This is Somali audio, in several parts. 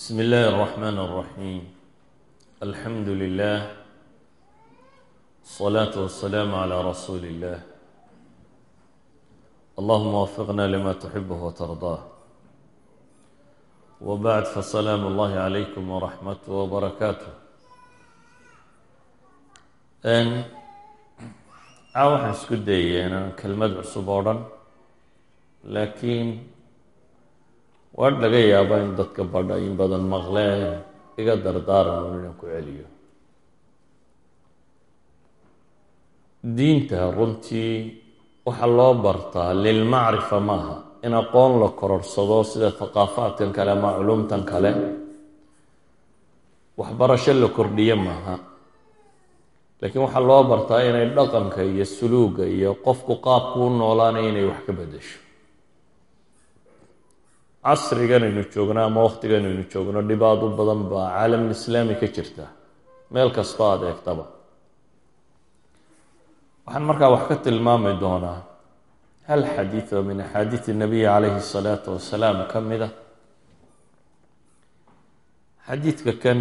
بسم الله الرحمن الرحيم الحمد لله الصلاة والسلام على رسول الله اللهم وفقنا لما تحبه وترضاه وبعد فسلام الله عليكم ورحمته وبركاته n a waxaan isku dayay inaan kelmad cusub oo dhan laakiin waa laga yaabaa in dadka badha in badan maqleen iga dardaaran un inaan ku celiyo. Diinta runtii waxaa loo bartaa lilmacrifa maaha. In aqoon la kororsado sida thaqaafaadkan kale ama culumtan kale waxbarasho la kordhiyo maaha. Laakiin waxaa loo bartaa inay dhaqanka iyo suluuga iyo qofku qaabku u noolaanaya inay wax ka bedesho casrigan aynu joogno ama waqtigan aynu joogno dhibaad u badan baa caalamul islaami ka jirta. Meel kastoo aada eegtaba. Waxaan markaa wax ka tilmaami doonaa hal xadiid oo min axaadiidi nabiyi calayhi salaatu wasalaam ka mid a xadiidka kan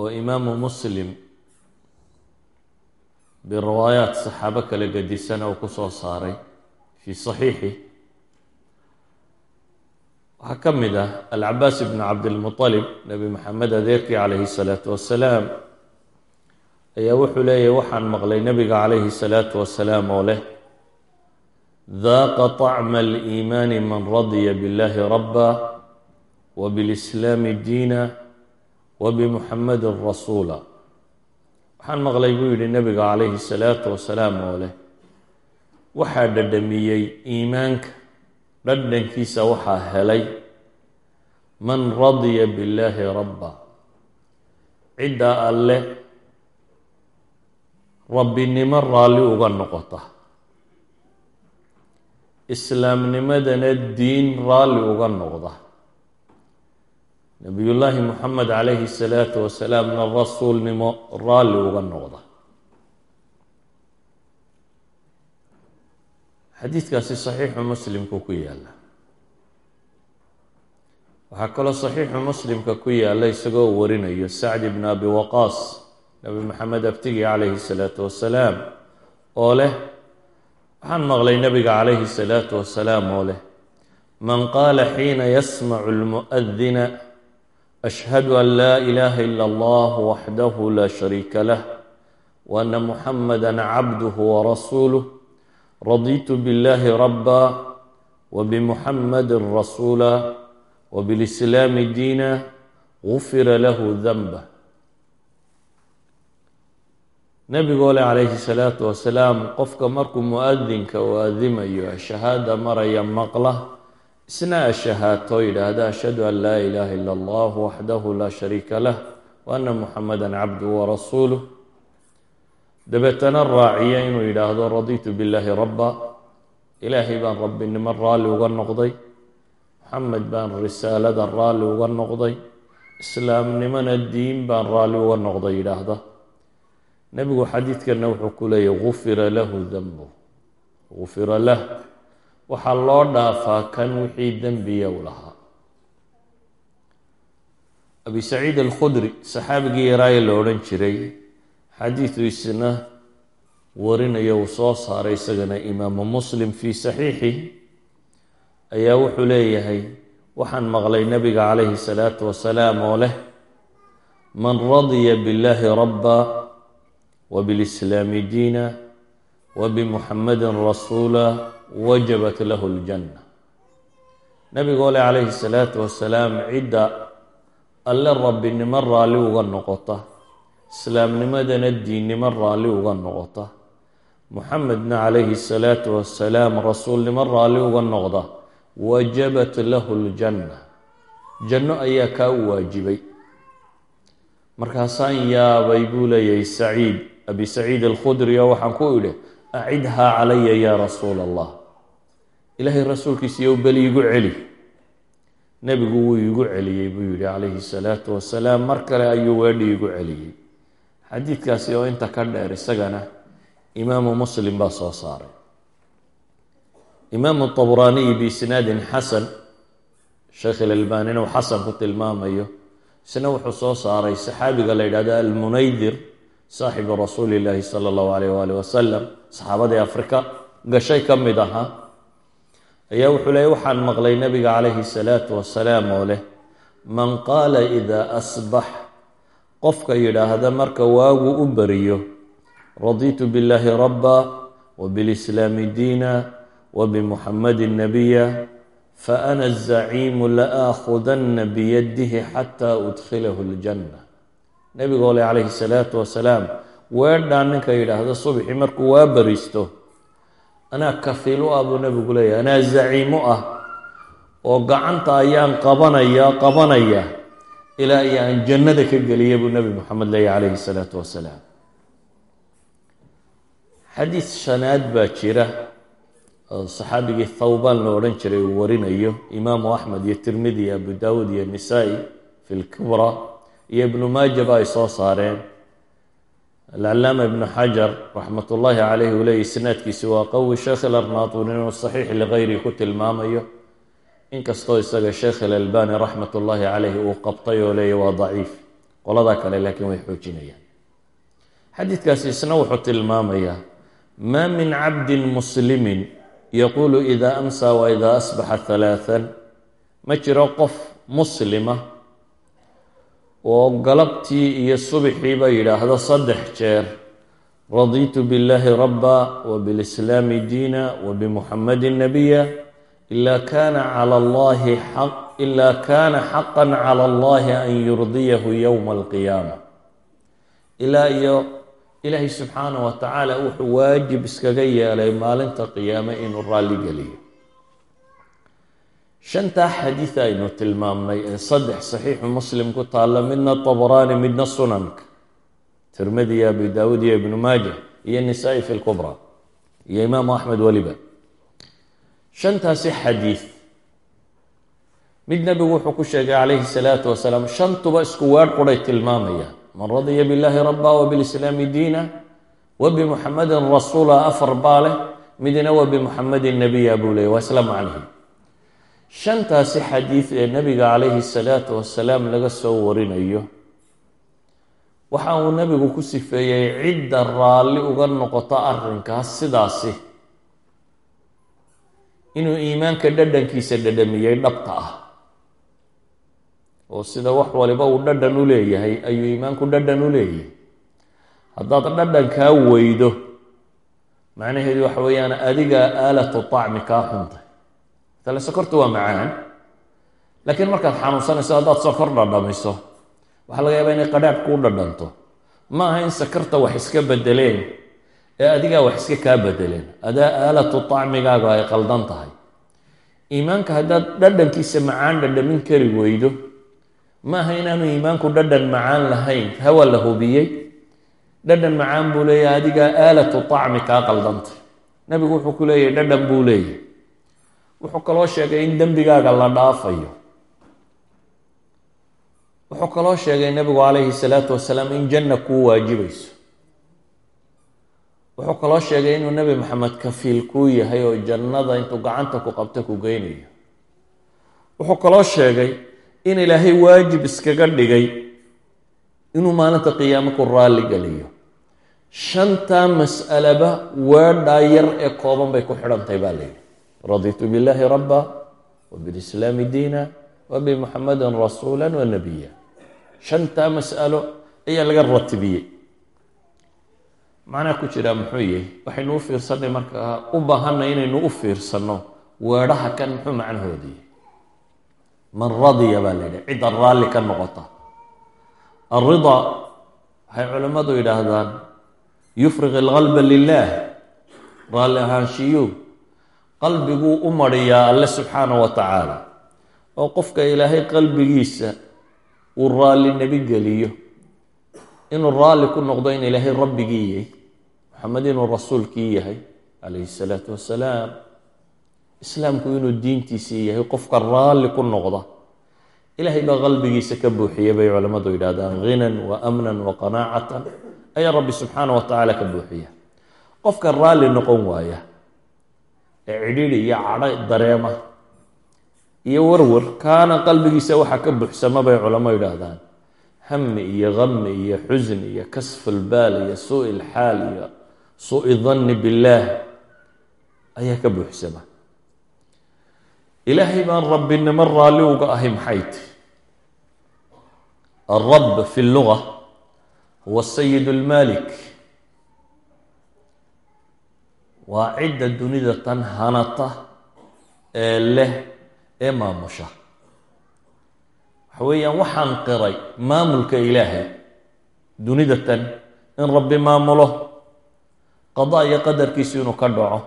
oo imaamu muslim biriwaayaat saxaabo kala gadisana uu ku soo saaray fii saxiixi waxaa ka mid ah alcabaas ibnu cabdilmuطalib nebi maxamed adeerkii calayhi salaatu wasalaam ayaa wuxuu leeyahy waxaan maqlay nebiga calayhi salaatu wasalaam oo leh daaqa طacma aliimaani man radya biاllahi rabba wa bilislaami diina wa bimuxamedin rasuula waxaan maqlay buu yidhi nebiga calayhi salaatu wasalaam oo leh waxaa dhadhamiyey iimaanka dhadhankiisa waxaa helay man radya billaahi rabba. Ciddaa alle rabbinimo raalli uga noqota. Islaamnimadana diin raalli uga noqda. Nabiyullaahi moxamed calayhi salaatu wasalaamna rasuulnimo raalli uga noqda xadiidkaasi saxiixu muslimku ku yaalla. Waxaa kaloo saxiixu muslimka ku yaalla isagoo warinayo sacd ibn abi waqaas nabi maxamed abtigi calayhi salaatu wasalaam oo leh waxaan maqlay nabiga calayhi salaatu wasalaam oo leh man qaala xiina yasmacu lmu'adina ashhadu an laa ilaha ila allah waxdahu la shariika lah wa ana muxamada cabduhu warasuuluh raditu biاllahi rabba wbimuxamadi rasuula wbilislaami diina gufira lahu danba nebigoo le calayhi salaatu wasalaam qofka markuu mu'adinka uu adimayo shahaada maraya maqla isna ashahaato yidhaahda ashhadu an laa ilaha ila allah waxdahu la shariika lah wa ana muxamada cabduhu warasuuluh dabeetana raaciya inuu yidhaahdo raditu billaahi rabba. Ilaahay baan rabbinimo raalli uga noqday. Maxamed baan risaalada raalli uga noqday. Islaamnimona diin baan raalli uga noqday yidhaahda. Nebigu xadiidkana wuxuu ku leeyahy gufira lahu danbu gufira lah. Waxaa loo dhaafaa kan wixii dembiya u lahaa. Abi saciid alkhudri saxaabigii yaraaye la odhan jiray xadiidu isna warinaya uu soo saaray isagana imaamu muslim fii saxiixi ayaa wuxuu leeyahay waxaan maqlay nabiga calayhi salaatu wasalaam oo leh man radya biاllahi rabba wa bilislaami diina wa bimuxamedin rasuula wajabat lahu ljanna nabigoo leh calayhi salaatu wasalaam cidda alle rabbinimo raalli uga noqota islaamnimadana diinnimo raalli uga noqota. Muxamedna calayhi salaatu wasalaam rasuulnimo raalli uga noqda. Wajabat lahu ljanna janno ayaa kaa waajibay. Markaasaan yaabay buu leeyahay saciid abi saciid alkhudri oo waxaan ku idhi acidhaa calaya yaa rasuula allah ilaahay rasuulkiisiiyow beli igu celi. Nebigu wuu igu celiyey buu yihi calayhi salaatu wasalaam mar kale ayuu weedhi igu celiyey xadiidkaasi oo inta ka dheer isagana imaamu muslim baa soo saaray. Imaamu طabraaniyi biisnaadin xasan sheekh ilalbanina uu xasan ku tilmaamayo isna wuxuu soo saaray saxaabiga la yidhahdo almunaydir saaxibu rasuuli illaahi sala allahu alayh waali wasalam saxaabadii afrika. Gashay ka mid ahaa ayaa wuxuu leeyay waxaan maqlay nabiga calayhi salaatu wasalaam oo leh man qaala idaa asbax qofka yidhaahda marka waagu u beriyo raditu billaahi rabba wbilislaami diina wbimuxamadi nabiya faana azaciimu laaakhudana biyadihi xataa udkhilahu ljanna. Nebigoo leh calayhi salaatu wasalaam weedhaa ninka yidhaahda subxi markuu waa beristo anaa kafiil u ah buu nebigu leeyahy anaa zaciimo ah oo gacanta ayaan qabanaya qabanaya ilaa iyo aan jannada ka geliya buu nebi moxamed leeyahy calayhi salaatu wasalaam. Xadiis shanaad baa jira oo saxaabigii thawbaan la odhan jiray uu warinayo. Imaamu axmed iyo tirmidi iyo abu daawuud iyo nisaa-i fi lkubra iyo ibnu maajaba ay soo saareen. Alcalaama ibnu xajar raxmat ullaahi caleyh uu leeyay isnaadkiisi waa qawi sheekh ilarnaatun inuu saxiix ligayrihi ku tilmaamayo inkastoo isaga sheekh ilalbani raxmat ullaahi caleyhi uu qabtay oo leeya waa daciif qoladaa kale laakiin way xoojinayaan. Xadiidkaasi isna wuxuu tilmaamayaa maa min cabdin muslimin yaquulu ida amsa wa ida asbaxa halaathan ma jiro qof muslima oo galabtii iyo subxiiba yidhaahdo saddex jeer raditu biاllahi rabba wbilislaami diina wbimuxamadi nabiya ila kana xaqa cala allahi an yurdiyahu yowma alqiyaama ilaa iyo ilaahay subxaanah wa tacaala wuxuu waajib iskaga yeelay maalinta qiyaame inuu raalli geliyo shantaa xadiid aynu tilmaamnay ee saddex saxiixu muslim ku taalla midna tabraani midna sunanka tirmidi iyo abu daawuud iyo ibnu maaja iyo nisaa-i fi lkubra iyo imaamu axmed weliba shantaasi xadiid mid nebigu wuxuu ku sheegay calayhi salaatu wasalaam shantuba isku weedh quray tilmaamayaan man radya biاllahi raba wbilislaami diina wbimuxamadin rasuula afar baa leh midna wbimuxamadin nabiya buu leeyay waa isla macnihi shantaasi xadiid ee nebiga calayhi salaatu wasalaam laga soo warinayo waxa uu nebigu ku sifeeyey cidda raalli uga noqoto arrinkaas sidaasi inuu iimaanka dhadhankiisa dhadhamiyey dhabta ah. Oo sida wax waliba uu dhadhan u leeyahay ayuu iimaanku dhadhan u leeyahay haddaad dhadhankaa weydo macnaheedu waxa weeyaan adigaa aalatu tacmi kaa xuntay. Matale sokorta waa macaan. Laakiin markaad xanuunsanayso haddaad sokor dhadhamiso waxaa laga yaabaa inay qadhaadh kuu dhadhanto. Ma aha in sakarta wax iska bedeleen ee adigaa wax iska kaa bedeleen. Adaa aalatu tacmigaaga ay qaldan tahay. Iimaanka haddaad dhadhankiisa macaan dhadhamin kari weydo ma aha inaanu iimaanku dhadhan macaan lahayn. Hawa la hubiyey. Dhadhan macaan buu leeyahay adigaa aalatu tacmi kaa qaldantay nebigu wuxuu ku leeyahay dhadhan buu leeyahay. Wuxuu kaloo sheegay in dembigaaga la dhaafayo. Wuxuu kaloo sheegay nebigu calayhi salaatu wasalaam in janna kuu waajibayso wuxuu kaloo sheegay inuu nebi maxamed kafiil kuu yahay oo jannada intuu gacanta ku qabta ku geynayo. Wuxuu kaloo sheegay in ilaahay waajib iskaga dhigay inuu maalinta qiyaamo ku raalli geliyo. Shantaa mas'alaba weedhaa yar ee kooban bay ku xidhantahay baa layidhi raditu billaahi rabba wbilislaami diina wabimuxamadin rasuula wanabiya shantaa mas'alo ayaa laga ratibiyey macnaha ku jiraa muxuu yahay? Waxaynu u fiirsanay markaa u baahanay inaynu u fiirsanno. Weedhaha kan muxuu macnahooda yahy man radiya baa la yidhi. Cidda raalli ka noqota. Alridaa waxay culimmadu yidhaahdaan yufriq alqalba lilah raalli ahaanshiyuu qalbiguu u mariyaa alle subxaanah wa tacaala oo qofka ilaahay qalbigiisa uu raalli nebigeliyo inuu raalli ku noqdo in ilaahay rabbigii yahay maxamed inuu rasuulkii yahay calayhi salaatu wasalaam islaamku inuu diintiisii yahay qofka raalli ku noqda ilaahay baa qalbigiisa ka buuxiyay bay culammadu yidhahdaan ghinan wa amnan wa qanaacatan ayaa rabbi subxaana wa tacaala ka buuxiya. Qofka raalli noqon waaya ee cidhiidhi iyo cadho dareema iyo warwar kaana qalbigiisa waxaa ka buuxsama bay culamo yidhaahdaan. Hami iyo gami iyo xusn iyo kasfulbaal iyo suu lxaal iyo suu danni billaah ayaa ka buuxsama ilaahay baan rabbinimo raalli uga ahay maxay ti? Alrab fi lluga huwa sayid lmalik waa cidda dunida tan hanata ee leh ee maamusha. Waxa weeyaan waxaan qiray maamulka ilaahay dunida tan in rabbi maamulo qadaa iyo qadarkiisu inuu ka dhaco.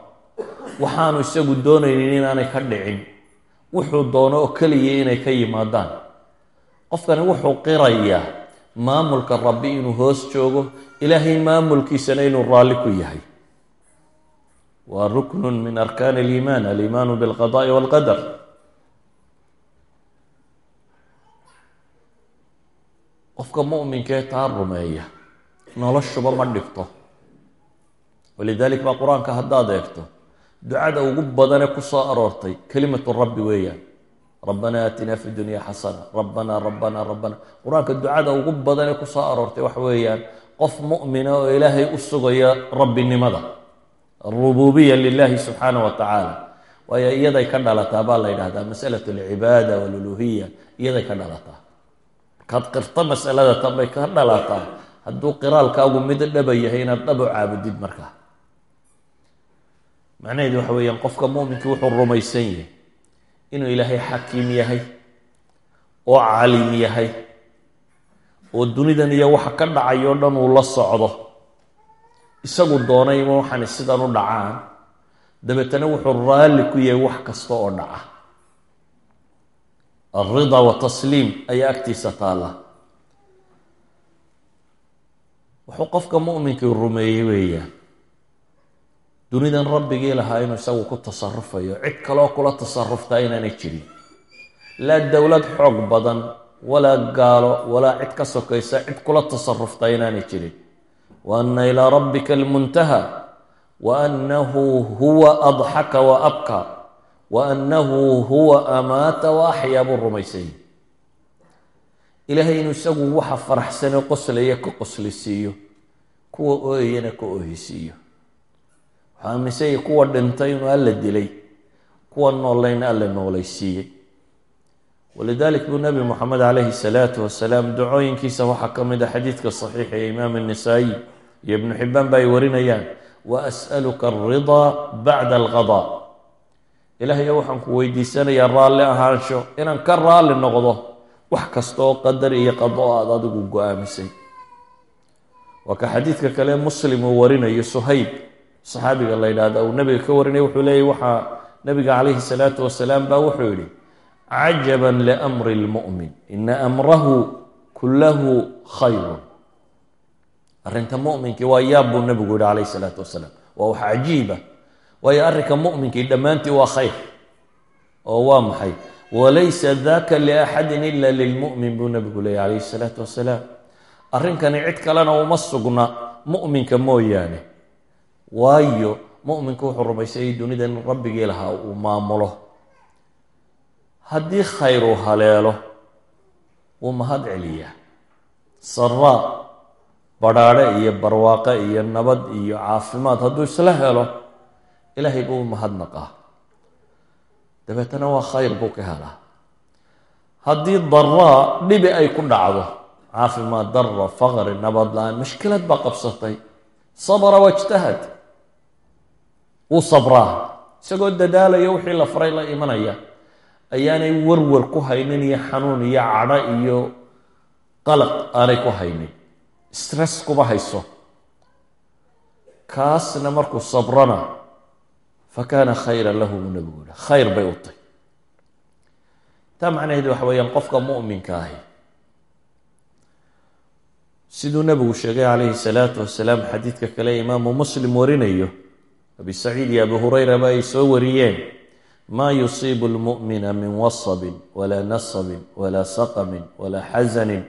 Waxaanu isagu doonaynin inaanay ka dhicin. Wuxuu doono oo keliya inay ka yimaadaan. Qofkani wuxuu qirayaa maamulka rabbi inuu hoos joogo ilaahay maamulkiisana inuu raalli ku yahay. Waa ruknun min arkaan aliimaan aliimaanu bilqadaai walqadar. Qofka mu'minkee taa rumeeya noloshuba ma dhibto walidalik baa qur'aanka eegto ducada ugu badane ku soo aroortay kelimatu rabbi weeyaan rabbana aatina fi dunya xasana rabbana rabbana rabbana qur'aanka ducada ugu badane ku soo aroortay waxa weeyaan qof mu'mina oo ilaahay u sugaya rabbinimada arububiya lilahi subxaana wa tacaala waayo iyaday ka dhalataa baa la yidhahdaa masalat alcibaada waluluhiya iyaday ka dhalataa markaad qirto masalada tan bay ka dhalataa hadduu qiraalkaagu mid dhaba yahay inaad dhabo caabudid markaa macnaheedu waxa weeyaan qofka mu'minkii wuxuu rumaysan yahay inuu ilaahay xakiim yahay oo calim yahay oo dunidan iyo waxa ka dhacayo dhan uu la socdo. Isagu doonay ma waxaan sidan u dhacaan. Dabeetana wuxuu raalli ku yahay wax kasta oo dhaca. Alrida watasliim ayaa agtiisa taalla. Wuxuu qofka mu'minkii rumeeyey weeyaan dunidan rabbigii lahaa inuu isagu ku tasarufayo cid kaloo kula tasaruftaa inaanay jirin. Laa dowlad xoog badan walaa gaalo walaa cid ka sokaysa cid kula tasaruftaa inaanay jirin. Wa anna ilaa rabbika almuntaha wa annahu huwa adxaka wa abka wa annahu huwa amaata wa axyaa buu rumaysay. Ilaahay inuu isagu waxa faraxsane qoslaya ka qoslisiiyo kuwa ooyayana ka oohisiiyo waxaa yahi kuwa dhintay inuu alla dilay kuwa noolayna alla noolaysiiyey walidalik buu nabi moxamed calayhi salaatu wasalaam ducooyinkiisa waxaa ka mid a xadiidka saxiixa ee imaam annisaayi iyo ibnu xibaan ba ay warinayaan wa as'aluka alridaa bacda alqadaa ilaahayo waxaan ku weydiisanayaa raalli ahaansho inaan ka raalli noqdo wax kasta oo qadar iyo qado aada adigu go'aamisay. Waa ka xadiidka kale muslim uu warinayo suhayb saxaabiga la yidhaahda uu nabiga ka warinaya wuxuu leeyay waxaa nabiga calayhi salaatu wasalaam baa wuxuu yidhi cajaban liamri lmu'min ina amrahu kullahu khayrun arrinta mu'minkii waa yaab buu nabigu yihi calayhi salaatu wasalaam. Waa wax cajiiba. Waayo arrinka mu'minkii dhammaantii waa khayr oo waa maxay? Walaysa daka liaxadin ila lilmu'min buu nabigu leeyay calayhi salaatu wasalaam. Arrinkani cid kalena uma sugna mu'minka mooyaane waayo mu'minku wuxuu rumaysayay dunida in rabbigii lahaa uu maamulo. Haddii khayr uu haleelo wuu mahad celiyaa. Saraa badhaadhe iyo barwaaqe iyo nabad iyo caafimaad hadduu isla helo ilaahay buu mahadnaqaa dabeetana waa khayr buu ka helaa. Haddii daraa dhibi ay ku dhacdo caafimaad dara faqri nabad la'aan mashkilad baa qabsatay. Sabra wajtahad wuu sabraa isagoo dadaalaya wixii la faray la imanaya ayaanay warwar ku haynin iyo xanuun iyo cadho iyo qalaq aanay ku haynin. Stress kuma hayso. Kaasna markuu sabrana fa kaana khayran lahu buu nabigu yihi khayr bay u tahy taa macnaheedu waxa weeyaan qofka mu'minka ahi siduu nabigu sheegay calayhi salaatu wasalaam xadiidka kale imaamu muslim warinayo abi saciid iyo abu hurayraba ay soo wariyeen maa yusiibu lmu'mina min wasabin walaa nasabin walaa saqamin walaa xasanin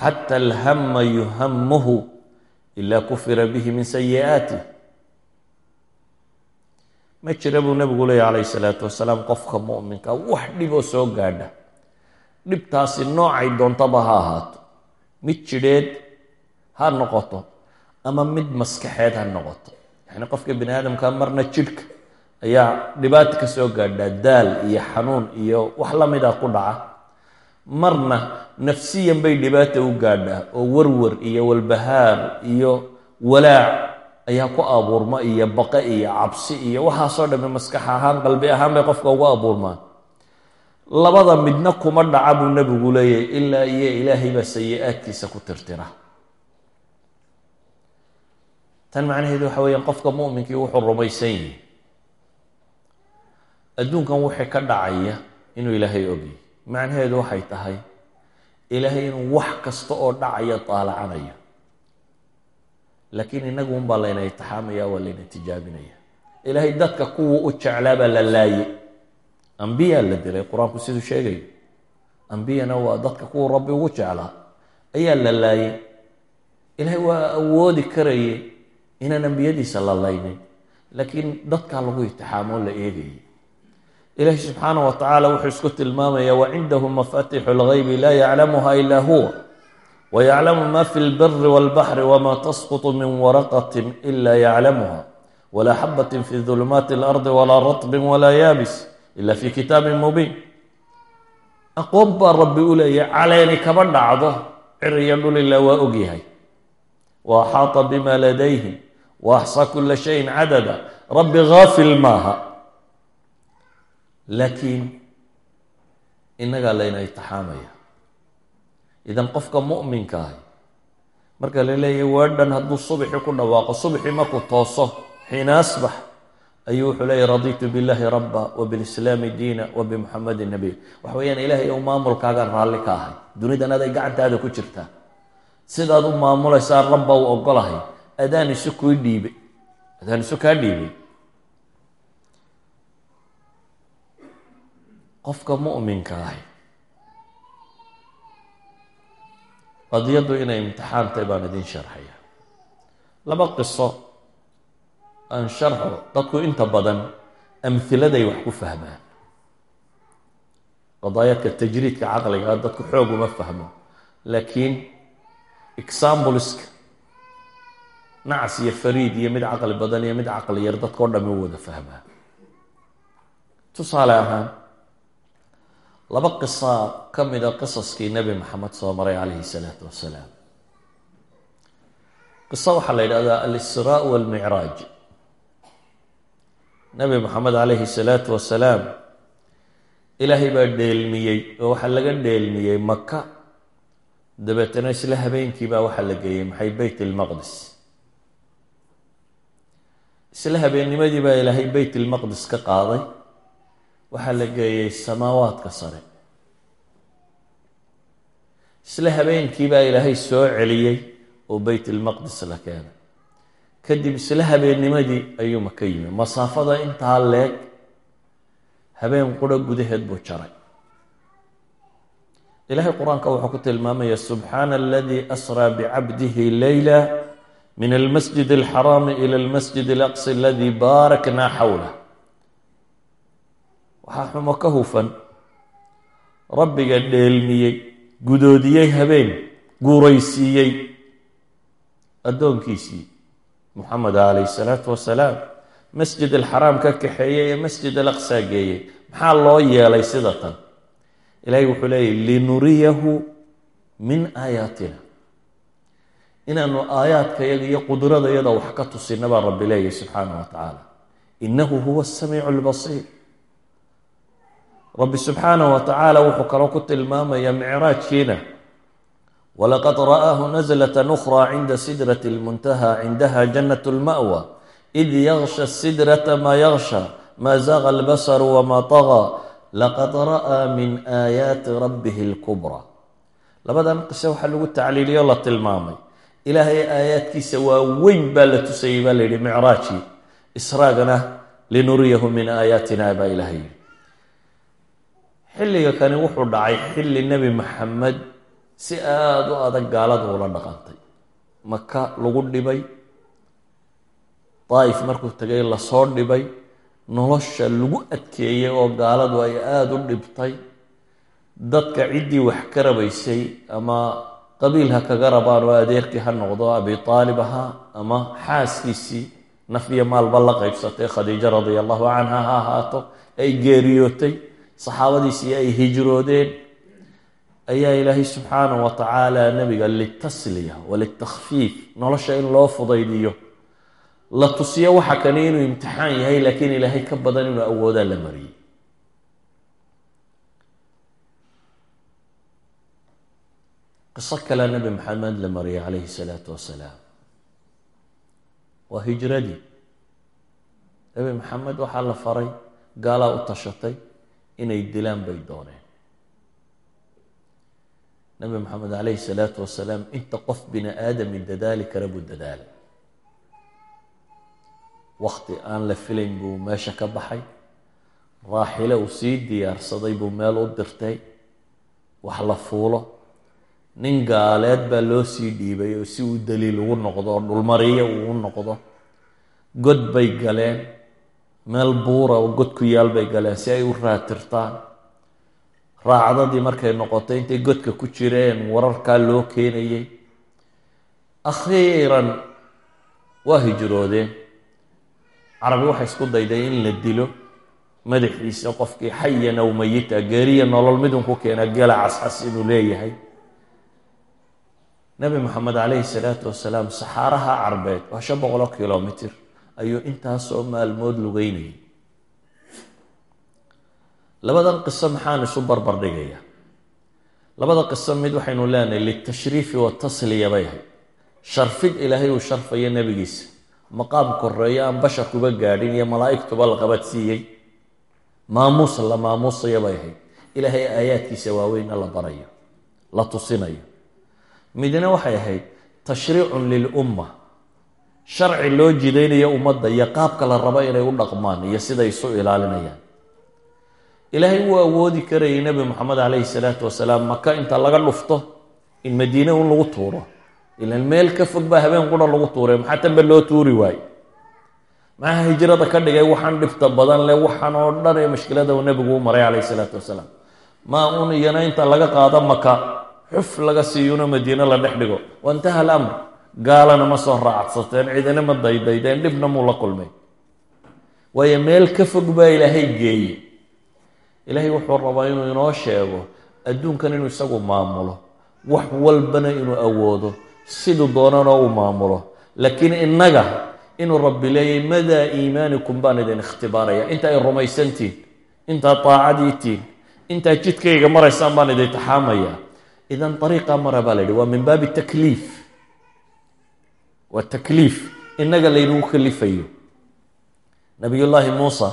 xata alhama yuhamuhu ila kufira bihi min sayi'aatih ma jira buu nebigu leeya calayhi salaatu wasalaam qofka mu'minka wax dhiboo soo gaadha dhibtaasi noocay doontaba ha ahaato. Mid jidheed ha noqoto ama mid maskaxeed ha noqoto yacni qofka bini aadamka marna jidhka ayaa dhibaata ka soo gaadhaa daal iyo xanuun iyo wax la mid a ku dhaca. Marna nafsiyan bay dhibaata u gaadhaa oo warwar iyo walbahaar iyo walaac ayaa ku abuurma iyo baqe iyo cabsi iyo waxaasoo dhamme maskax ahaan qalbi ahaan bay qofka ugu abuurmaan. Labada midna kuma dhaca buu nebigu leeyahay ilaa iyo ilaahay baa sayi-aadkiisa ku tirtira tan macnaheedu waxa weeyaan qofka mu'minkii wuxuu rumaysan yihi adduunkan wixii ka dhacaya inuu ilaahay ogyahy macnaheedu waxay tahay ilaahay inuu wax kasta oo dhacaya daalacanayo laakiin inagu unbaa layna itixaamaya waa layna tijaabinaya. Ilaahay dadka kuwa u jeclaabaa la laaye. Ambiyaa la dilay qur'aanku siduu sheegayo ambiyana waa dadka kuwa rabbi ugu jeclaa. Ayaa la laayay ilaahay waa awoodi karaye inaan ambiyadiisa la laynin laakiin dadkaa lagu itixaamoo la eegayay ilaahi subxaana wa tacaala wuxuu isku tilmaamaya wacindahu mafatixu lgaybi laa yaclamuha ila huwa wayaclamu ma fi lbiri walbaxri wama tasqutu min waraqatin ila yaclamuha walaa xabatin fi dulumaati alardi walaa ratbin walaa yaabis ila fi kitaabin mubiin. Aqoon baa rabbi u leeyahay caleeni kama dhacdo cir iyo dhul ilaa waa ogyahay wa axaata bima ladayhim wa axsaa kula shayin cadada rabbi gaafil maaha laakiin innagaa layna itixaamaya idan qofka mu'minka ahi marka la leeyahay weedhan hadduu subxi ku dhawaaqo subxi markuu tooso xiina asbax ayuu wuxuu leeyahy raditu billahi rabba wa bilislaami diina wa bimuxamadin nabiy waxa weeyaan ilaahay ou maamulkaagaan raalli ka ahay dunidan aday gacantaada ku jirtaa sidaad u maamulaysaa rabba u ogolahay adaan isu kuu dhiibay adaan isu kaa dhiibay qofka mu'minka ahi qadiyaddu inay imtixaantay baan idin sharxaya laba qiso aan sharxo dadku inta badan amhiladay wax ku fahmaan qadaayaadka tajriidka caqliga dadku xoog uma fahmo laakiin exambuliska nacas iyo fariid iyo mid caqli badan iyo mid caqli yar dadkao dhami u wada fahmaa. Tusaale ahaan laba qisaa ka mida qisaskii nebi maxamed soo maray calayhi salaatu wasalaam. Qiso waxaa la yidhahdaa alisraa walmicraaj nebi maxamed calayhi salaatu wasalaam ilaahay baa dheelmiyey oo waxaa laga dheelmiyey maka dabeetana isla habeenkii baa waxaa la geeyey maxay beyt ilmaqdis isla habeennimadii baa ilaahay beyt ilmaqdis ka qaaday waxaa la geeyey samaawaadka sare. Isla habeenkii baa ilaahay soo celiyey oo beyt ilmaqdis la keenay. Kadib isla habeennimadii ayuu maka yimi masaafada intaa leeg habeen quro gudaheed buu jaray. Ilaahay qur'aanka wuxuu ku tilmaamaya subxaana aladii asraa bicabdihi leyla min almasjid alxaraami ila almasjid alaqsi aladii baaraknaa xawlah waxaa xumo ka hufan rabbiga dheelmiyey gudoodiyey habeen guuraysiiyey addoonkiisii muxamed calayh salaatu wasalaam masjid alxaraam ka kaxeeyey ee masjid alaqsaa geeyey maxaa loo yeelay sida tan ilaahay wuxuu leeyahy linuriyahu min aayaatina inaanu aayaadkayaga iyo qudradayada wax ka tusina baa rabbi leeyahy subxaana wa tacaala. Inahu huwa asamiicu lbasiir rabbi subxaana wa tacaala wuxuu kaloo ku tilmaamayaa micraajkiina walaqad ra'aahu nazlat ukhra cinda sidrat lmuntaha cindaha janat lma'wa id yaksha sidrata maa yaksha ma zaqa albasaru wama tagaa laqad ra'aa min aayaati rabbihi lkubraa labadan qise waxaa lagu tacliiliyo la tilmaamay ilaahay aayaadkiisa waa weyn baa la tusayey baa la yihi micraajkii israagana linuriyahu min aayaatina baa ilahay yihi xilliga kani wuxuu dhacay xilli nebi maxamed si aada u adag gaalada ula dhaqantay maka lagu dhibay daa'if markuu tegay la soo dhibay nolosha lagu adkeeyey oo gaaladu ay aada u dhibtay. Dadka ciddii wax ka rabaysay ama qabiil ha kaga rabaan oo adeerkii ha noqdo abi aalib ahaa ama xaaskiisii nafyo maalba la qaybsatay khadiijo radia allahu canha ha ahaato ay geeriyootay saxaabadiisii ay hijroodeen ayaa ilaahay subxaanah wa tacaala nebiga litasliya walitakfiif nolosha in loo fudaydiyo la tusiyo waxa kani inuu imtixaan yahay laakiin ilaahay ka badan inuu awoodaa la mariyey qiso kalea nebi maxamed la mariyay calayhi salaatu wasalaam waa hijradii nebi maxamed waxaa la faray gaalaa u tashatay inay dilaan bay dooneen. Nebi maxamed calayhi salaatu wasalaam inta qof bini aadami dadaali kara buu dadaalay wakti aan la filayn buu meesha ka baxay. Raaxile uu sii diyaarsaday buu meel u dirtay. Wax la fuulo nin gaaleed baa loo sii dhiibay oo si uu daliil ugu noqdo oo dhulmariyo uu u noqdo. God bay galeen. Meel buura oo god ku yaal bay galeen si ay u raatirtaan. Raacdadii markay noqotay intay godka ku jireen wararkaa loo keenayay. Akhiiran waa hijroodeen. Carabi waxay isku dayday in la dilo. Madaxiisa qofkii xayan aw mayita geeriya nolol midun ku keena gela cascas inuu leeyahay nebi moxamed calayhi salaatu wasalaam saxaaraha carbeed waa shan boqoloo kilomitr ayuu intaasoo maalmood lugeynayay. Labadan qiso maxaan isu barbar dhigaya labada qiso mid waxaynu leenahay litashriifi watasliya bay ahayd. Sharfid ilaahay uu sharfayo nebigiisa. Maqaam koreeyo aan bashar kuba gaadhin iyo malaa'igtuba la qabadsiiyey maamuus la maamuusaya bay ahayd. Ilaahay aayaadkiisa waaweyna la barayo la tusinayo midna waxay ahayd tashriicun lilumma sharci loo jidaynayo ummadda iyo qaabka la rabo inay u dhaqmaan iyo siday isu ilaalinayaan. Ilaahay wuu awoodi karayay nebi moxamed calayhi salaatu wasalaam maka inta laga dhufto in madiine un lagu tuuro. Ilan meel ka fog baa habeen qura lagu tuuray maxaa tanbe loo tuuri waaye maxaa hijrada ka dhigay? Waxaan dhibta badan leh waxaan oo dhan ee mashkilada uu nebigu u maray calayhi salaatu wasalaam. Maa un iyana inta laga qaado maka xuf laga siiyuno madiine la dhex dhigo. Wa intaha alamr gaalana ma soo raacadsateen cidina ma daydaydeen dhibna muu la kulmay. Waayo meel ka fog baa ilaahay geeyey. Ilaahay wuxuu rabaa inuu inoo sheego adduunkan inuu isagu maamulo wax walbana inuu awoodo siduu doonana u maamulo. Laakiin innaga inuu rabbi leeyay madaa iimaanikum? baan idin ikhtibaaraya. Inta ay rumaysantihin intaad daacadiitiin intaad jidkayga maraysaan baan idin taxaamaya idan ariiqa mara baa la yidhi waa min baabi takliif waa takliif innaga laynagu kalifayo nabiyullaahi muusa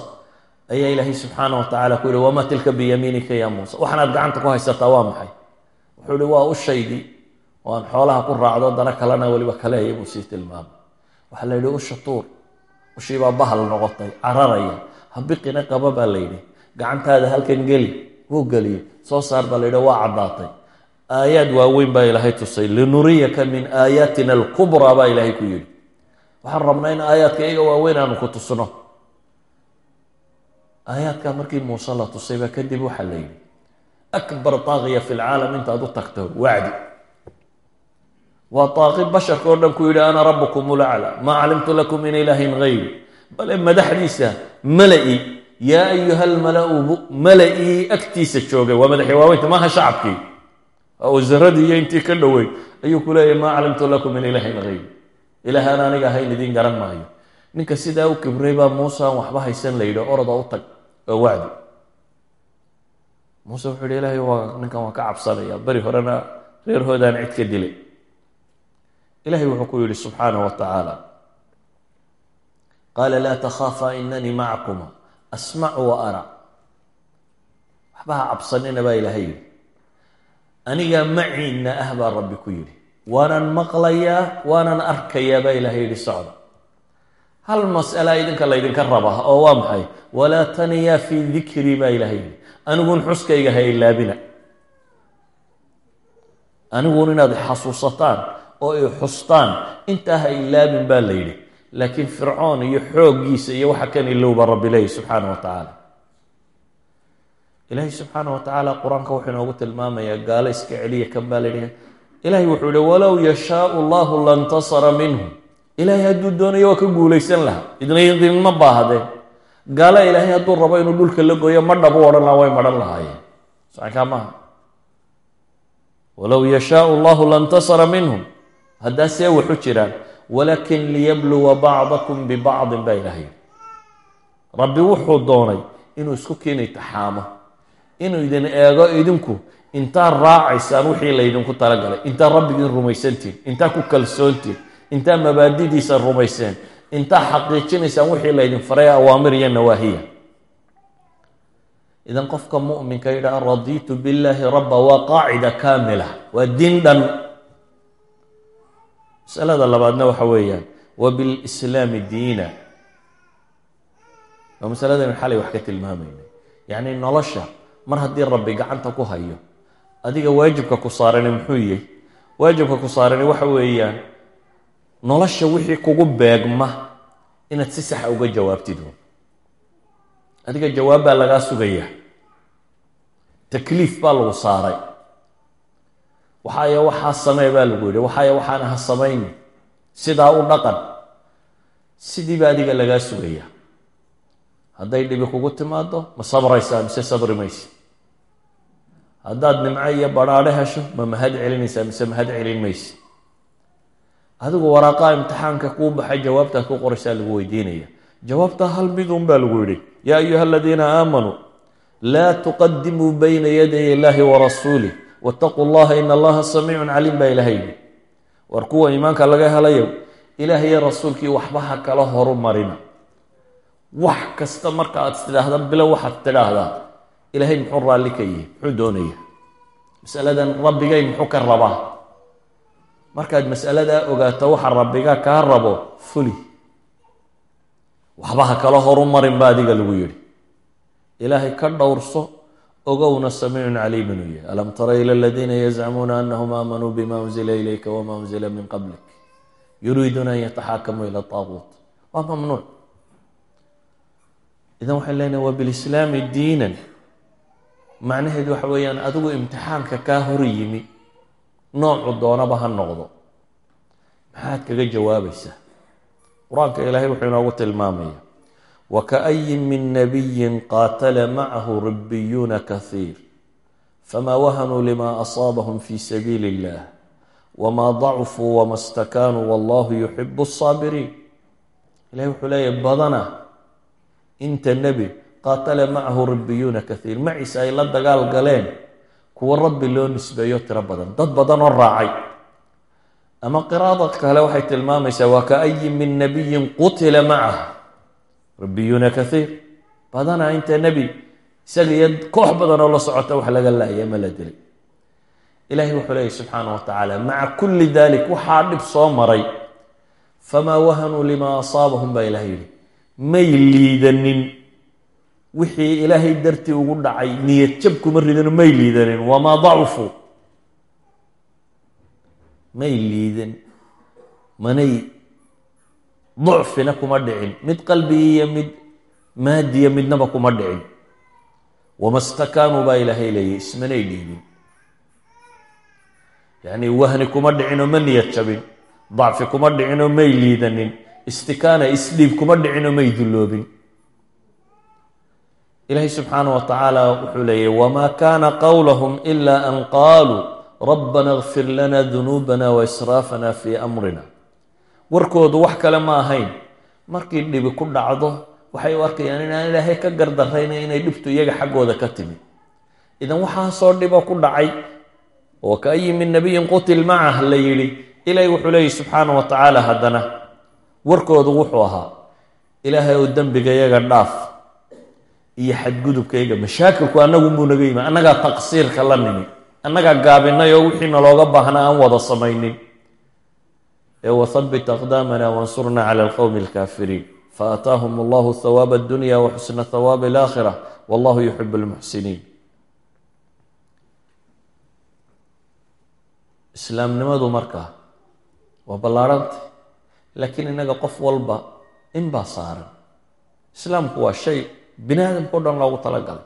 ayaa ilaahay subxaana wa tacala ku yihi wamaa tilka biyamiinika ya muusa waxaanaad gacanta ku haysataa waa maxay wuxuu ihi waa ushaydii oo aan xoolaha ku raacdo dana kalena weliba kaleeya buu sii tilmaamay waxaa la yidhi usha tuur ushiibaa bahal noqotay cararaya habiqina qaba baa la yidhi gacantaada halkan geli wuu geliyey soo saar baa la yidhi waa caddaatay aayaad waaweyn baa ilaahay tusay. Linuriyaka min aayaatina alkubraa baa ilaahay ku yidhi. Waxaan rabnaa in aayaadka iyaga waaweyn aanu ku tusno. Aayaadkaa markii muuse la tusay baa kadib waxaa la yidhi akbar taaqiya fi lcaalam intaad u tagto wacdi. Waa taaqi basharka oo dhan ku yidhi ana rabukum ulacla maa calimtu lakum min ilaahin gayri bale madaxdiisa mala-i yaa ayuha lmala-u mala-ii agtiisa joogay waa madaxii waaweynta maaha shacabkii wasaradii iyo intii ka dhoweyd ayuu ku leeyahy maa calimtu lakum min ilaahin gayri ilaah aan aniga ahayn idiin garan maayo. Ninka sidaa u kibray baa muuse aan waxba haysan la yidhi oroda u tag oo wacdi. Muuse wuxuu yihi ilaahay waa ninkan waa ka cabsanaya beri horena reerhoodaan cid ka dilay. Ilahay wuxuu ku yihi subxaanah wa tacaala. Qaala laa takhaafa inanii macakuma. Asmacu wa ara. Waxba ha cabsanina baa ilaahay yidhi anigaa maciinna ah baa rabbi ku yidhi waanan maqlayaa waanan arkayaa baa ilaahay yidhi socda. Hal mas'ala idinka laydinka rabaa oo waa maxay? Walaa taniyaa fii dikrii baa ilaahay yidhi. Aniguun xuskayga ha ilaabina aniguun inaad xasuusataan oo ay xustaan intaa ha ilaabin baa la yidhi. Laakiin fircoon iyo xooggiisa iyo waxa kan ilowba rabbi leeyahy subxaana wa tacaala ilaahay subxaana wa tacaala qur'aanka wuxuu inoogu tilmaamayaa gaalo iska celiya kan baa layidhi ilahay wuxuu yihi walow yashaau llahu lantasara minhum. Ilaahay hadduu doonayo waa ka guulaysan lahaa. Idna idinma baahdeen gaalo ilaahay hadduu rabo inuu dhulka la gooyo ma dhabu odhan laha way madhan lahaayeen. Sacankaa maaha walow yashaau llahu lantasara minhum. Haddaa see waxu jiraan walakin liyabluwa bacdakum bibacdin baa ilaahay rabbi wuxuu doonay inuu isku keeni taxaamo inuu idin eego idinku intaad raacaysaan wixii laydinku talagalay. Intaad rabbigiin rumaysantiin intaad ku kalsoontiin intaad mabaadidiisa rumayseen intaad xaqiijinaysaan wixii laydin faray awaamir iyo nawaahiya. Idan qofka muminka yidhaha raditu billaahi rabba waa qaacida kaamila waa diin dhan. Masalada labaadna waxa weeyaan wa bilslaami diina. Waa masaladaynu xalay wax ka tilmaamaynay. Yacni nolosha mar haddii rabbi gacanta ku hayo adiga waajibka ku saarani muxuu yahy waajibka ku saarani waxa weeyaan nolosha wixii kugu beegma inaad si saxa uga jawaabtid adiga jawaab baa lagaa sugaya takliif baa lagu saaray. Waxaaya waxaa samee baa lagu yidhi waxaaya waxaana ha samayni. Sidaa u dhaqan. Sidiiba adiga lagaa sugaya hadday dhibi kugu timaado ma sabraysaa mise sabri maysa. Haddaad nimco iyo badhaadho hesho ma mahad celinaysaa mise mahad celin maysa. Adigu waraaqaa imtixaanka kuu baxay jawaabtaad ku qoraysaa lagu weydiinaya. Jawaabtaa hal midun baa lagu yidhi yaa ayuha aladiina aamanuu laa tuqadimuu bayna yaday illaahi warasuulih wattaquu llaha ina allaha samiicun caliim baa ilahay yidhi. War kuwa iimaanka laga helayo ilaah iyo rasuulkii waxba ha kala horu marina wax kasta marka aad tidhaahda bilo waxaad tidhaahdaa ilaahay muxuu raalli ka yihi muxuu doonaya. Masaladan rabbigay muxuu ka rabaa markaad masaladaa ogaato waxa rabbiga kaa rabo fuli. Waxba ha kala horu ba adiga lagu yidhi. Ilaahay ka dhowrso ogowna samiicun caliim inuu yahay. Alam tara ila aladiina yazcamuuna anahum aamanuu bima unzila ilayka wama unzila min qablik. Yuriiduuna an yataxaakamuu ila taaguut. Waa mamnuuc idan waxay leenahay waa bilislaami diinan. Macnaheedu waxa weeyaan adigu imtixaanka kaa hor yimi noocu doonaba ha noqdo. Maxaad kaga jawaabaysaa qur'aanka ilaahay wuxuu inoogu tilmaamaya wakaayin min nabiyin qaatala macahu ribiyuuna kahiir famaa wahanuu lima asaabahum fi sabiili illah wma dacfuu wma stakaanuu wallahu yuxibu الsaabiriin ilahay wuxuu leeyahy badana inta nebi qaatala macahu rabiyuuna kaiir maciise ay la dagaal galeen. Kuwo rabbi loo nisbeeyo tiro badan. Dad badan oo raacay. Ama qiraada kale waxay tilmaamaysaa waa kaayin min nabiyin qutila macah rabiyuuna kaiir badana inta nebi isaga iyo koox badan oo la socota wax laga laaya ma la dilay. Ilahay wuxuu leeyahy subxaana wa tacaala maca kulli dalik waxaa dhib soo maray. Famaa wahanuu limaa asaabahum baa ilahay yihi may liidanin. Wixii ilaahay dartii ugu dhacay niyad jab kuma ridano may liidanin. Wamaa dacfuu may liidan. Manay ducfina kuma dhicin. Mid qalbi iyo mid maadiya midnaba kuma dhicin. Wama stakaanuu baa ilaahay leeyahy ismanay liidin. Yacni wahni kuma dhicinoo ma niyad jabin. Dacfi kuma dhicinoo may liidanin istikaana isdhiib kuma dhicinoo may dulloobin. Ilaahay subxaana wa tacaala wuxuu leeyahy wamaa kaana qowlahum ila an qaaluu rabbana اkfir lana dunuubana waisraafana fii amrina. Warkoodu wax kale ma ahayn. Markii dhibi ku dhacdo waxay u arkayaan inaan ilaahay ka gardarayna inay dhibtu iyaga xaggooda ka timid idan waxaasoo dhibo ku dhacay oo kaayi min nabiyin qutil macah la yidhi ilaahay wuxuu leeyahy subxaana wa tacaala haddana warkoodu wuxuu ahaa ilaahay ou dembigayaga dhaaf iyo xadgudubkayga mashaakilku annagunbuu naga yimi annagaa taqsiirka la nimi annagaa gaabinay oo wixii nalooga baahnaa aan wada samaynin. Ee wathabbit aqdaamana wansurna cala alqowmi alkaafiriin faataahum allahu thawaaba addunya wa xusna thawaabi alaakhira wallahu yuxibu almuxsiniin islaamnimadu markaa waa ballaarhanta laakiin innaga qof walba in baa saaran. Islaamku waa shay bini aadamka dhan loogu talagalay.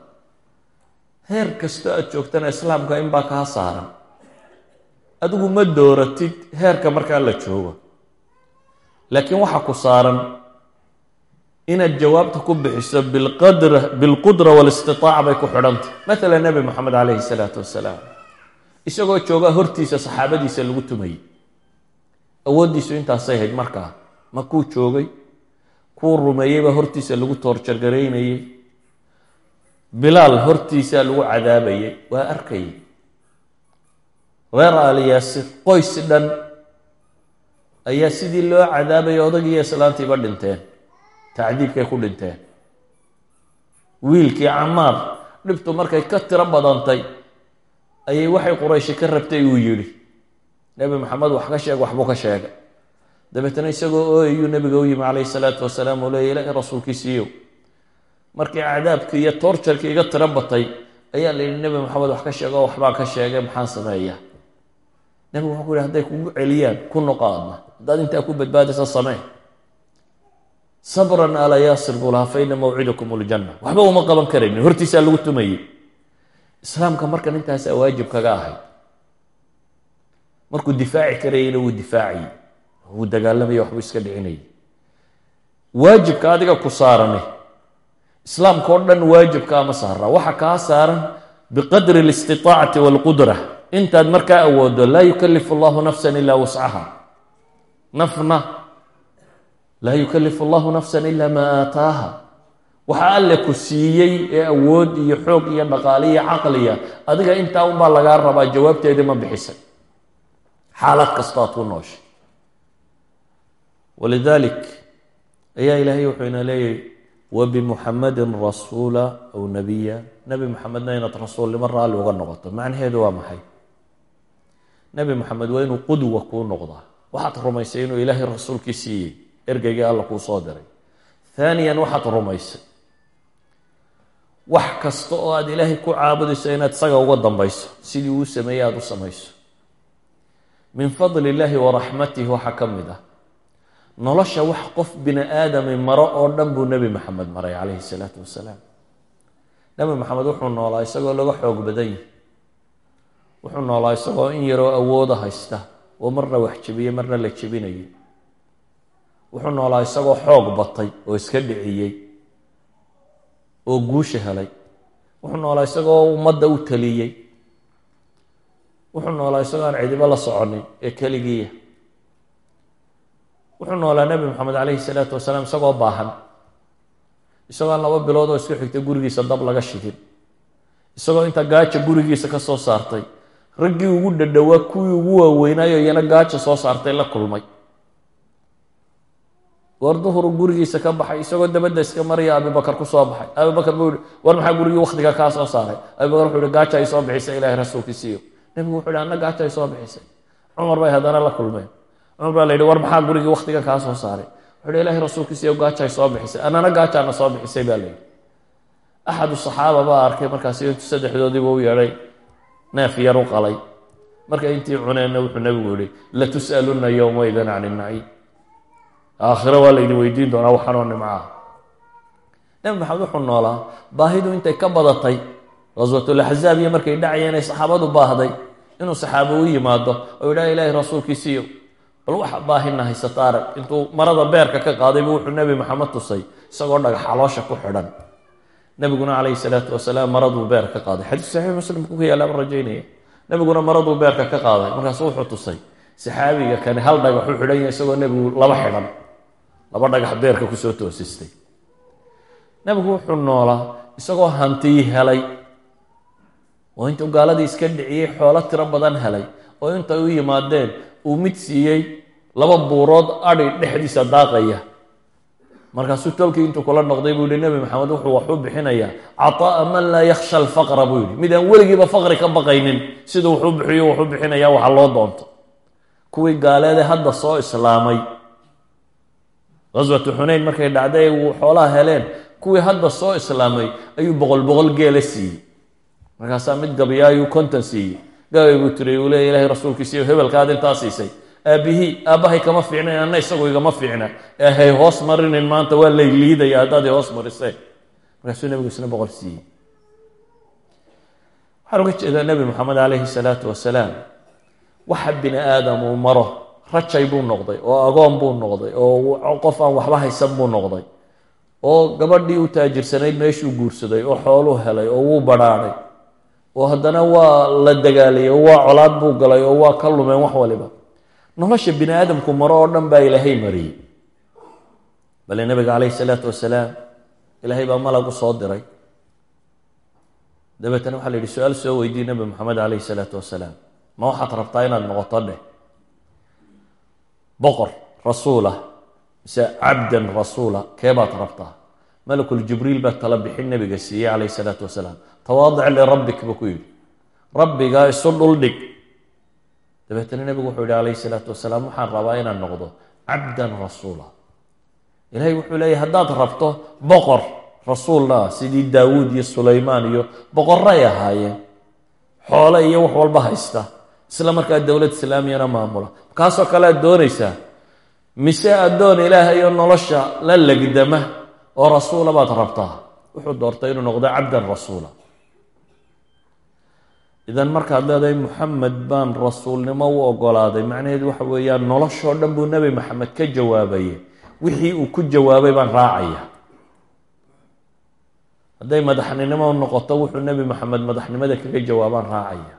Heer kastoo aad joogtana islaamka in baa kaa saaran. Adigu ma dooratid heerka markaa la joogo. Laakiin waxaa ku saaran inaad jawaabta ku bixiso bilqadra bilqudra waalistitaaca bay ku xidhantay. Matala nebi moxamed calayhi salaatu wasalaam. Isagoo jooga hortiisa saxaabadiisa lagu tumayay awooddiisu intaasay hayd markaa ma kuu joogay kuu rumeeyeybaa hortiisa lagu toorjargaraynayey bilaal hortiisaa lagu cadaabayay. Waa arkayay reer aaliyaasir qoys dhan ayaa sidii loo cadaabaya odagiiyo islaantiiba dhinteen. Tacdiibkay ku dhinteen. Wiilkii camaar dhibtu markay ka tiro badantay ayay waxay qurayshi ka rabtay uu yidhi nebi maxamed wax ka sheeg waxbuu ka sheegay. Dabeetna isagoo ooyayuu nebiga u yimi calayhi salaatu wasalaam uu leeya ilaahi rasuulkiisiiyow markii cadaabkii iyo toorjarkii iga tiro batay ayaa la yidhi nebi maxamed wax ka sheego waxbaan ka sheegay maxaan sameeyaa? Nebigu wuxuu ku yihi hadday kugu celiyaan ku noqo adna haddaad intaa ku badbaadaysa samee. Sabran ala yaasir buu lahaa fa ina mawcidakum ljanna waxba uma qaban karaynin hortiisaa lagu tumayey. Islaamka markan intaasaa waajib kaga ahayd markuu difaaci karayayna wuu difaacay wuu dagaalamaya waxbuu iska dhicinay. Waajibka adiga ku saarane. Islaamka oo dhan waajibkaa ma saaraa waxa kaa saaran biqadri alistiaacati walqudra intaad markaa awoodo laa yukalifu allahu nafsan ilaa wascaha nafna laa yukalifu allahu nafsan ilaa maa aataaha. Waxa alle ku siiyey ee awood iyo xoog iyo dhaqaale iyo caqliya adiga intaa unbaa lagaa rabaa jawaabteedii ma bixisay xaalad kastoo aad ku nooshay walidalik ayaa ilaahay wuxuu ina leeyahy wabimuxamadin rasuula aw nabiya. Nebi maxamedna inaad rasuulnimo raalli uga noqoto macnaheedu waa maxay? Nebi maxamed waa inuu qudwa kuu noqdaa. Waxaad rumaysay inuu ilaahay rasuulkii siiyey ergeygii alla kuu soo diray. Haaniyan waxaad rumaysay. Wax kasta oo aad ilaahay ku caabudayso inaad isaga uga dambayso sidii uu sameeyey aada u samayso min fadli illaahi wa raxmatihi waxaa ka mid ah. Nolosha wax qof bini aadami maro oo dhan buu nebi maxamed maray calayhi salaatu wasalaam. Nebi maxamed wuxuu noolaa isagoo laga xoog badan yahi wuxuu noolaa isagoo in yaroo awooda haysta oo marna wax jebiyey marna la jebinayay wuxuu noolaa isagoo xoog batay oo iska dhiciyey oo guusha helay. Wuxuu noolaa isagoo ummadda u taliyey wuxuu noolaa isagoo aan cidibo la soconin ee keligiiya. Wuxuu noolaa nebi maxamed calayhi salaatu wasalaam isagoo baahan. Isagoo aan laba bilood oo isku xigta gurigiisa dab laga shidin. Isagoo inta gaaja gurigiisa ka soo saartay raggii ugu dhadhowaa kuwii ugu waaweynaayo iyana gaaja soo saartay la kulmay. Goor duhuru gurigiisa ka baxay isagoo dabadda iska maraya abibakar ku soo baxay. Abibakar buu yihi war maxaa gurigii waktiga kaa soo saaray? Abibakar wuxuu yihi gaaja ay soo bixisay ilahay rasuulkiisiiyo nebigu wuxuu yihi anna gaaja ay soo bixisay. Cumar bay haddana la kulmeen. Cumar baa la yidhi war maxaa gurigii waktiga kaa soo saaray? Wuxuu yihi ilahay rasuulkiisiiyo gaaja ay soo bixisay. Annana gaajaana soo bixisay baa la yidhi. Axadu saxaaba baa arkay markaasi saddexdoodiiba u yeedhay neef yar u qalay. Marka intii cuneenna wuxuu nebigu yihi latus'aluna yowmaidin can inaciim aakhiro waa laydin weydiin doonaa waxanoo nimcaah nebi maxamed wuxuu noolaa baahidu intay ka badatay ghaswatulaxzaab iyo markay dhacayeen ay saxaabadu baahday inuu saxaabo u yimaado oo yidhaha ilaahay rasuulkiisiiyo bal waxa baahina haysata arag intuu marada beerka ka qaadaybu wuxuu nebi maxamed tusay isagoo dhagax xaloosha ku xidhan. Nebiguna calayhi salaatu wasalaam maraduu beer ka qaaday. Xadiis saxiix muslimku ku yaalaaba rajaynaya nebiguna maraduu beerka ka qaaday. Markaasu wuxuu tusay saxaabiga kani hal dhagax u xidhan yahay isagoo nebigu laba xidhan laba dhagax beerka ku soo toosistay. Nebigu wuxuu noolaa isagoo hantii helay oo intuu gaaladii iska dhiciyey xoolo tiro badan helay oo intay u yimaadeen uu mid siiyey laba buurood adhi dhexdiisa daaqaya. Markaasuu tolkii intuu kula noqday buu yihi nebi maxamed wuxuu wax u bixinayaa. Caطaa'a man laa yakhsha alfaqra buu yihi mid aan weligiiba faqri ka baqaynin siduu wuxuu bixiyo wuxuu bixinayaa waxa loo doonto. Kuwii gaaleede hadda soo islaamay. Ghaswatu xunayn markay dhacday xoolaha heleen kuwii hadda soo islaamay ayuu boqol boqol geela siiyey markaasaa mid gabayaayuu konton siiyey. Gabay buu tiray uu leeya ilahay rasuulkiisiiyo hebelkaad intaa siisay. Aabihii aabbahay kama fiicnayn anna isagu igama fiicna. Ee hay hoos marinin maanta waa lay liidaya haddaad hoos mariseen markaasuu nebigu isna boqol siiyey. Waxaan uga jeedaa nebi moxamed calayhi salaatu wasalaam waxa bini aadam uu maro rajay buu noqday oo agoon buu noqday oo qof aan waxba haysan buu noqday. Oo gabadhii u taajirsanayd meeshuu guursaday oo xooluu helay oo wuu badhaadhay oo haddana waa la dagaaliyay oo waa colaad buu galay oo waa ka lumeen wax waliba. Nolosha bini aadamku maro oo dhan baa ilaahay mariyey. Bale nebiga calayhi salaatu wasalaam ilaahay baa malag u soo diray. Dabeetana waxaa la yidhi su'aal soo weydiye nebi moxamed calayhi salaatu wasalaam. Ma waxaad rabtaa inaad noqoto dheh? Boqor rasuulah mise cabdan rasuula kee baad rabtaa malakul jibriil baa tala bixin nebiga siiyey calayhi salaatu wasalaam. Tawaadic lirabbik buu ku yidhi. Rabbigaa isu dhuldhig dabeetana nebigu wuxuu yihi calayhi salaatu wasalaam waxaan rabaa inaan noqdo cabdan rasuula. Ilahay wuxuu leeyahy haddaad rabto boqor rasuulna sidii daawuud iyo sulaymaan iyo boqoray ahaayeen xoole iyo wax walba haysta isla markaa dowlad islaamiyana maamula. Kaasoo kale aad doonaysaa mise addoon ilaahayo nolosha la legdama oo rasuula baad rabtaa. Wuxuu doortay inuu noqdo cabdan rasuula. Idan markaad leedahay muxamed baan rasuulnimo u ogolaaday macnaheedu waxa weeyaan noloshoo dhan buu nebi maxamed ka jawaabaye wixii uu ku jawaabay baan raacaya. Hadday madaxnimo noqoto wuxuu nebi maxamed madaxnimada kaga jawaabaan raacaya.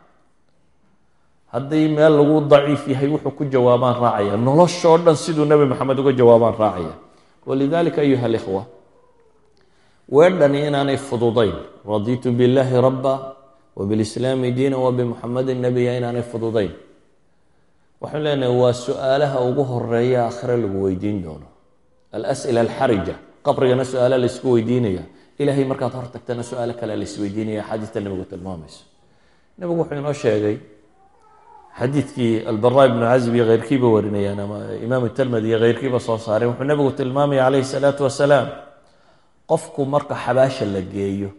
Haddii meel lagu daciif yahay wuxuu ku jawaabaan raacaya. Noloshoo dhan siduu nebi maxamed uga jawaabaan raacaya. Walidalika ayuha alikhwa weedhani inaanay fududayn. Raditu billahi rabba wbilislaami diina wabimuxamedin nabiya inaanay fududayn. Waxaan leenahay waa su'aalaha ugu horreeya akhre lagu weydiin doono. Alas'ila alxarija qabrigana su'aala laysku weydiinaya. Ilahay markaad hor tagtana su'aalo kale laisweydiinaya axaadiista nebigu tilmaamayso. Nebigu wuxuu inoo sheegay xadiidkii albara ibnu casib iyo keyrkiiba warinayaan ama imaam termedi iyo keyrkiiba soo saareen wuxuu nebigu tilmaamaya calayhi salaatu wasalaam qofku marka xabaasha la geeyo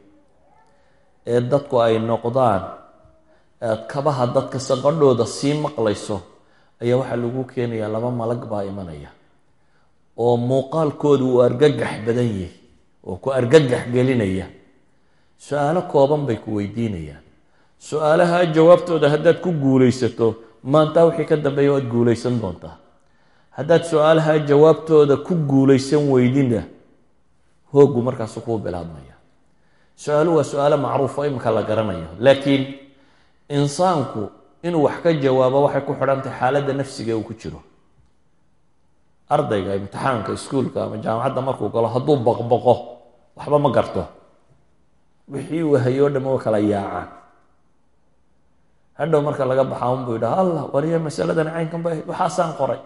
ee dadku ay noqdaan kabaha dadka sanqadhooda sii maqlayso ayaa waxaa lagu keenayaa laba malag baa imanaya. Oo muuqaalkoodu uu argagax badan yahay oo ku argagax gelinaya. Su'aalo kooban bay ku weydiinayaan. Su'aalaha jawaabtooda haddaad ku guulaysato maantaa wixii ka dambeeya waad guulaysan doontaa. Haddaad su'aalaha jawaabtooda ku guulaysan weydina hooggu markaasu kuu bilaabmaya. Su'aalu waa su'aalo macruufo iminka la garanayo. Laakiin insaanku inuu wax ka jawaabo waxay ku xidhantahay xaaladda nafsiga uu ku jiro. Ardayga imtixaanka iskuulka ama jaamacadda markuu galo hadduu baqbaqo waxba ma garto. Wixii uu hayoo dham wa kala yaacaan. Hadhow marka laga baxaa unbuu yidhaha allah wariya masaladan caynkan ba waxaasaan qoray.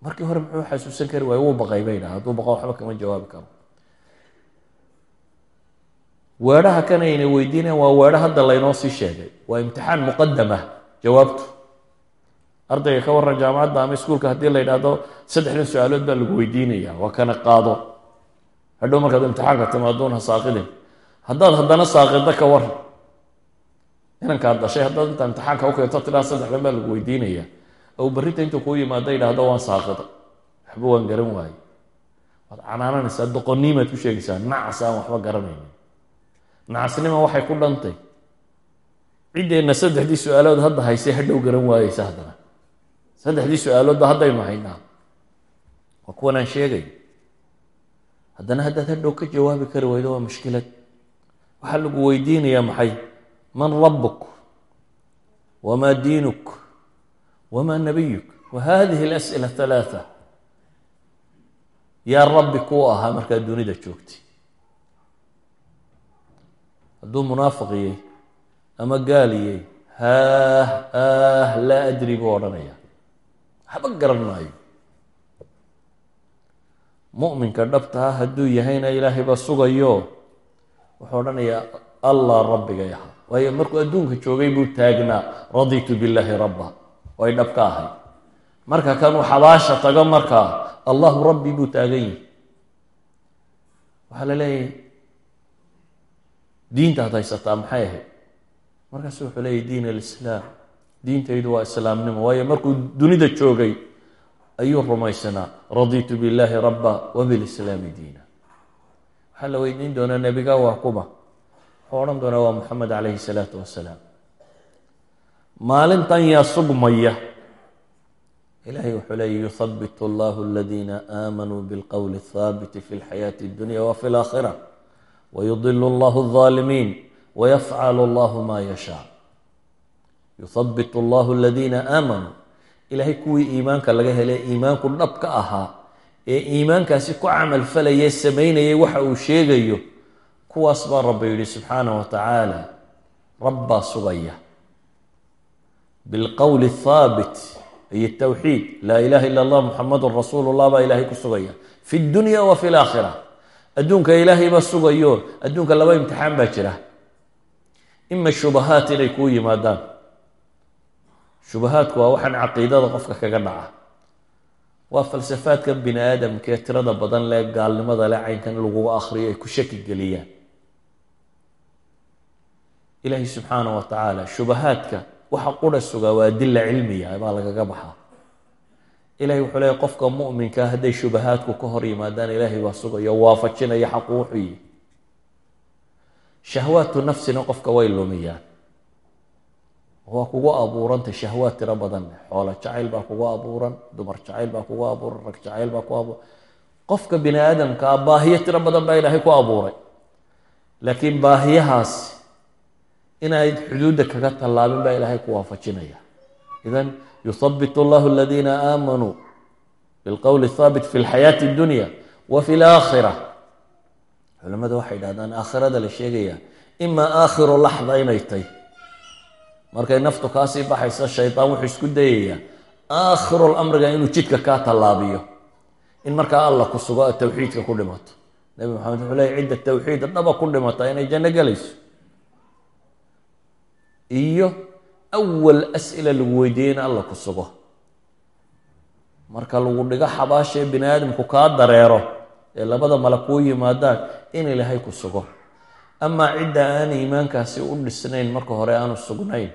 Markii hore muxuu xasuusan kari waayo wuu baqay ba yidhaha hadduu baqo waxba kama jawaabi karo weedhaha kanayna weydiinayan waa weedho hadda laynoo sii sheegay. Waa imtixaan muqadama jawaabtu. Ardayga ka warran jaamacadda ama iskuulka haddii la yidhaahdo saddexdan su'aalood baa lagu weydiinaya waa kana qaado. Hadhow markaad imtixaanka timaaduun ha saaqidin. Haddaad haddana saaqida ka waran inankaad dhashay haddaad intaa imtixaanka u keento tidhaa saddexdan baa lagu weydiinaya berrinta intuu kuu yimaado yidhaahdo waan saaqida. Waxba waan garan waaye. Waad canaananaysaa doqoniimaad ku sheegaysaa nacas aan waxba garanaynin nacasnima waxay ku dhantay? Ciddeenna saddexdii su'aalood hadda haysay hadhow garan waayeysa haddana saddexdii su'aaloodba haddaynu haynaa. Waa kuwan aan sheegay. Haddana haddaad hadhow ka jawaabi kari waydo waa mushkilad. Waxaa lagu weydiinayaa maxay? Man rabbuk? Wamaa diinuk? Wamaa nabiyuk? Wa hadihi alas'ila halaatha yaa rabbi kuu ahaa markaad dunida joogtay hadduu munaafiqiyey ama gaaliyey haah ah laa adri buu odhanaya waxba garan maayo. Mu'minka dhabta ah hadduu yahayna ilaahay baa sugayo wuxuu odhanayaa allah rabbigay ahaa waayo markuu adduunka joogay buu taagnaa raditu billaahi rabba. Way dhab ka ahay. Marka kanuu xabaasha tago markaa allahu rabbi buu taagan yihi waxaa la leeyahay diintaad haysataa maxay ahayd? Markaasu wuxuu leeyahy diin alislaam. Diintaydu waa islaamnimo waayo markuu dunida joogay ayuu rumaysanaa. Raditu billaahi rabba wabilislaami diina. Waxaa la weydiin doonaa nebiga waa kuma. Wuxuu odhan doonaa waa moxamed calayhi salaatu wasalaam maalintan yaa sugmaya. Ilahay wuxuu leeya yuhabitu allahu aladiina aamanuu bilqowli athaabiti fi lxayaati addunya wa fi lakhira wayudil allahu الظaalimiin wayafcalu allahu ma yashaa yuhabit allahu aladiina aamanuu ilaahay kuwii iimaanka laga helay iimaanku dhab ka ahaa ee iimaankaasi ku camal falayay samaynayay waxa uu sheegayo kuwaas baa rabbi yidhi subxaanah wa tacaala rabbaa sugaya bilqowli athaabit ay towxiid laa ilaha illa allah muxamadun rasuulu llah baa ilaahay ku sugaya fi dunya wa fi laakhira adduunka ilaahay baa sugayo adduunka laba imtixaan baa jira. Ima shubahaat inay kuu yimaadaan. Shubahaadku waa waxaan caqiidada qofka kaga dhaca. Waa falsafaadka bini aadamkaee tirada badan lee gaalnimada le caynkan laguga akhriyo ay ku shaki geliyaan. Ilaahay subxaanah wa tacaala shubahaadka waxa qura sugaa waa dila cilmiya baa lagaga baxaa ilahay wuxuu leeya qofka muminkaa hadday shubahaadku ka hor yimaadaan ilaahay baa sugayo waafajinaya xaqu wuxuu yihi shahwaatu nafsina qofka way lumiyaan. Waa kugu abuuranta shahwaad tiro badan xoolo jacayl baa kugu abuuran dumar jacayl baa kugu abuuran rag jacayl baa ku abuuran. Qofka bini aadamkaa baahiyo tiro badan baa ilaahay ku abuuray. Laakiin baahiyahaas inayd xuduudda kaga tallaabin baa ilaahay ku waafajinaya. Idan yuhabit allahu aladiina aamanuu bilqowli thaabit fi lxayaati اdunya wa fi laakhira culamadu waxay dhahdaan aakhirada la sheegaya ima aakhiru laxda inay tay markay naftu kaasii baxayso shaydaan wuxuu isku dayayaa aakhirul amriga inuu jidka kaa tallaabiyo. In markaa alla ku sugo a tawxiidka ku dhimato. Nebi maxamed wuxuu leeyay cidda tawxiid dhaba ku dhimata inay janno gelayso. Iyo awal as'ila lagu weydiiyey in alla ku sugo marka lagu dhigo xabaashee bini aadamku kaa dareero ee labada mala kuu yimaadaan in ilaahay ku sugo amaa cidda aan iimaankaasi u dhisnayn marka hore aanu sugnayn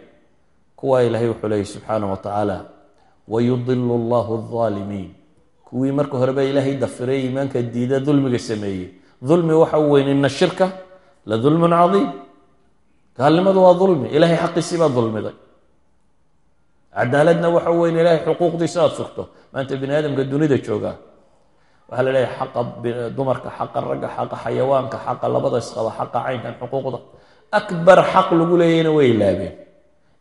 kuwaa ilaahay wuxuu leeyay subxaanah wa tacaala wayudilu allahu aldaalimiin kuwii marka horeba ilaahay dafiray iimaanka diida dulmiga sameeyey dulmi waxa u weyn ina shirka la dulmun cadiim gaalnimadu waa dulmi ilahay xaqiisii baa dulmiday cadaaladna waxa weyn ilahay xuquuqdiisa aada sugto maanta bini aadamka dunida joogaa waxaa la leeyahay xaqa dumarka xaqa ragga xaqa xayawaanka xaqa labada isqaba xaqa caynkan xuquuqda. Akbar xaq lagu leeyayna way ilaabeen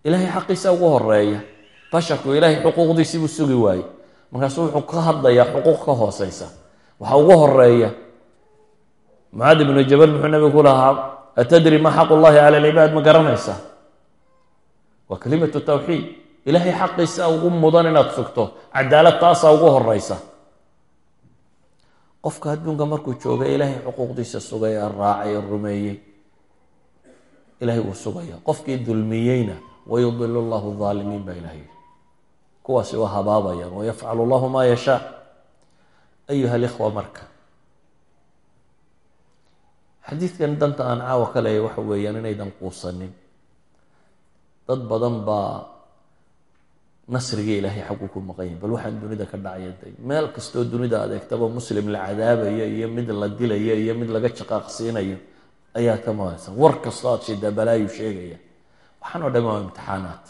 ilahay xaqiisa ugu horreeya basharku ilahay xuquuqdiisiibuu sugi waaye markaasu wuxuu ka hadlayaa xuquuq ka hooseysa waxaa ugu horreeya mucaad ibnu jabal muxuu nabigu ku lahaa atadri ma xaq ullahi cala alcibaad ma garanaysaa waa kalimatu tawxiid ilahay xaqiisa ugu mudan inaad sugto. Cadaalad taasaa ugu horeysa qofka adduunka markuu jooga ilaahay xuquuqdiisa sugay ee raacay ee rumeeyey ilahay wuu sugaya. Qofkii dulmiyeyna wayudilu llahu aalimiin baa ilahay kuwaasi waa habaabayaan wayafcalu llahu maa yashaa. Ayuha alikhwa marka. Xadiidkan danta aan caawa ka leeya waxa weeyaan inaydan quusanin. Dad badan baa nasrigii ilaahay xaggu ku maqan yahin bal waxaan dunida ka dhacayantay meel kastoo dunida adeegtaba muslim la cadaabayo iyo mid la dilayo iyo mid laga jaqaaqsiinayo ayaa ka maqaysa war kastoo aad shidaa balaayu sheegaya. Waxaan oo dhan waa imtixaanaad.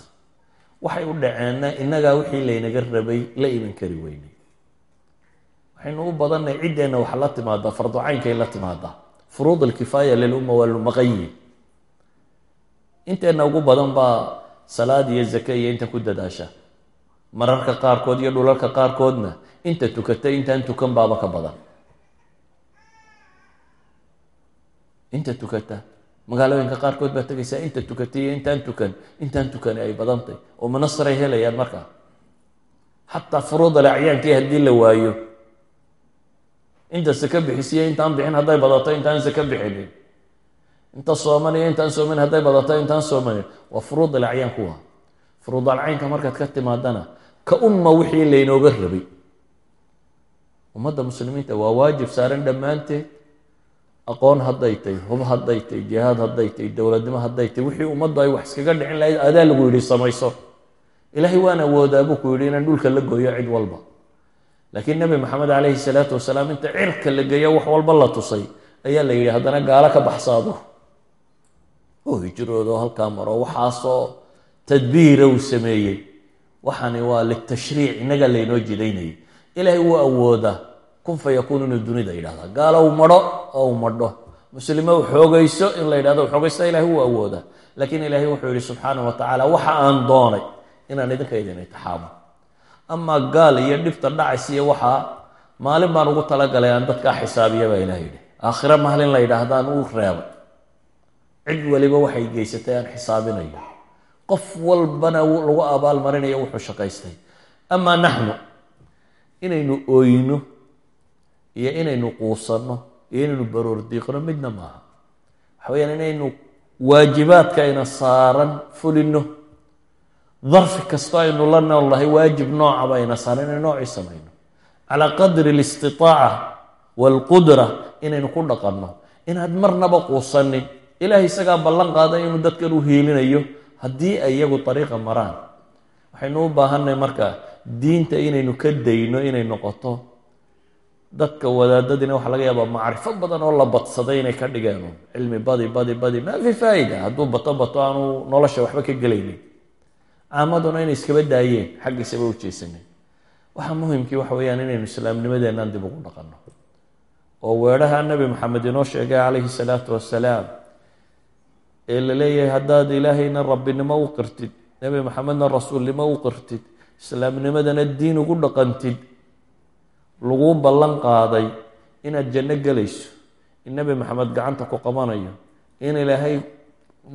Waxay u dhaceenna innagaa wixii laynaga rabay la iman kari weynay waxaynu u badannay ciddeenna wax la timaadaa farducaynkay la timaadaa furuud alkifaaya lilumma waa lumaqayi inteenna ugu badan baa salaad iyo zake iyo inta ku dadaasha mararka qaarkood iyo dhulalka qaarkoodna inta tukata intaan tukan baaba ka badan. Inta tukata. Magaalooyinka qaarkood baa tegaysaa inta tukata iyo intaan tukan intaan tukani ay badantay. Oo manasray helayaan markaa xataa furuud alacyaankii haddii la waayo. Inta sake bixisiyo intaan bixin hadday badato intaan sake bixinin inta sooman intaan soomin hadday badato intaan soomanin waa furuud alacyaan kuwa furuud alcaynka markaad ka timaadana ka umma wixii laynooga rabay. Ummadda muslimiinta waa waajib saaran dhammaanteed. Aqoon hadday tay hub hadday tay jihaad hadday tay dowladnimo hadday tay wixii ummaddu ay wax iskaga dhicin lahayd adaa lagu yidhi samayso. Ilaahay waan awoodaa buu ku yidhi inaan dhulka la gooyo cid walba. Laakiin nebi maxamed calayhi salaatu wasalaam inta cirka la geeya wax walba la tusay. Ayaa la yidhi haddana gaalo ka baxsaado. Oo hijroodo halkaa maro waxaasoo tadbiira uu sameeyey waxani waa litashriic innaga laynoo jidaynayay ilaahay wuu awoodaa kun fa yakuun inuu dunida yidhahdaa gaalo u madho oo u madho. Muslimo u xoogayso in la yidhahdo xoogaysta ilahay wuu awoodaa laakiin ilaahay wuxuu yihi subxaanah wa tacaala waxa aan doonay inaan idinka idin itixaamo amaa gaal iyo dhibta dhacays iyo waxaa maalin baan ugu talagalay aan dadkaa xisaabiya baa ilaah yidhi. Aakhiro maalin la yidhaahdaan uu reebay. Cid waliba waxay geysatay aan xisaabinayo qof walbana lagu abaalmarinayo wuxuu shaqaystay. Amaa naxnu inaynu ooyno iyo inaynu quusanno iyo inaynu baroor diiqno midna maaha. Waxa weyaan inaynu waajibaadka ayna saaran fulino darfi kastoo aynu la noolnahay waajib noocaba ayna saaran inay noocii samayno. Calaa qadri alistitaaca waalqudra inaynu ku dhaqanno. Inaad marnaba quusanin ilahay isagaa ballan qaaday inuu dadkan u hiilinayo haddii ay iyagu dariiqa maraan waxaynu u baahannahay marka diinta inaynu ka dayno inay noqoto dadka wadaadadiina waxaa laga yaabaa macrifo badan oo la badsaday inay ka dhigeen cilmi badi badi badi maa fi faa'ida hadduu bato bato aanu nolosha waxba ka gelaynin. Caamaduna inay iskaba daayeen xaggiisaba u jeesanen waxaa muhimkii waxa weeyaan inaynu islaamnimadeennan dib ugu dhaqanno. Oo weedhaha nebi maxamed inoo sheegay calayhi salaatu wasalaam ee la leeyahay haddaad ilaahayna rabbinimo u qirtid nebi maxamedna rasuulnimo u qirtid islaamnimadana diin ugu dhaqantid laguu ballan qaaday inaad janno gelayso in nebi maxamed gacanta ku qabanayo in ilaahay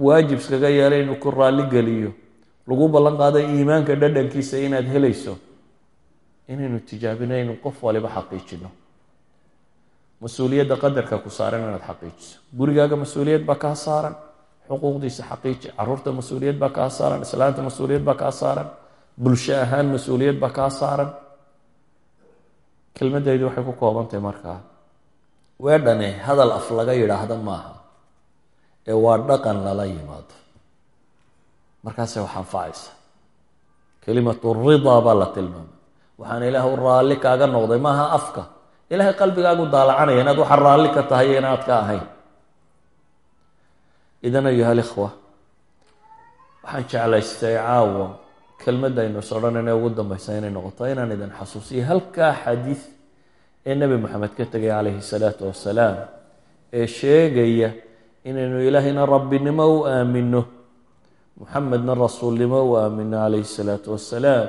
waajibskaga yeelay inuu ku raalli geliyo laguu ballan qaaday iimaanka dhadhankiisa inaad helayso inaynu tijaabinaynu qof waliba xaqiijino. Mas'uuliyadda qadarka ku saaran inaad xaqiijiso. Gurigaaga mas'uuliyad baa kaa saaran xuquuqdiisa xaqiiji carruurta mas'uuliyad baa kaa saaran islaanta mas'uuliyad baa kaa saaran bulsho ahaan mas'uuliyad baa kaa saaran. Kelmadaydu waxay ku koobantahay markaa weedhane hadal af laga yidhaahdo maaha ee waa dhaqan lala yimaado. Markaase wax anfacaysa kelimatu ridaa baa la tilmaamay. Waxaana ilaahu raalli kaaga noqday maaha afka. Ilaahay qalbigaagu daalacanaya inaad waxa raalli ka tahay inaad ka ahayn idan ayuha alikhwa waxaan jeclaystay caawa kelmadaynu is odhanayna ugu dambaysa inay noqoto inaan idin xasuusiyo halkaa xadiid ee nebi moxamed ka tegay calayhi salaatu wasalaam ee sheegaya inaynu ilaahayna rabbinimo u aamino muxamedna rasuulnimo u aamino calayhi salaatu wasalaam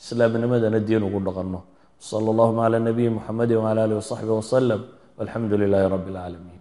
islaamnimadana diin ugu dhaqanno. Sala allahuma cala nabiyi muxamedi wcala alihi wasaxbi wasalam walxamdu lilaahi rabbi اlcaalamiin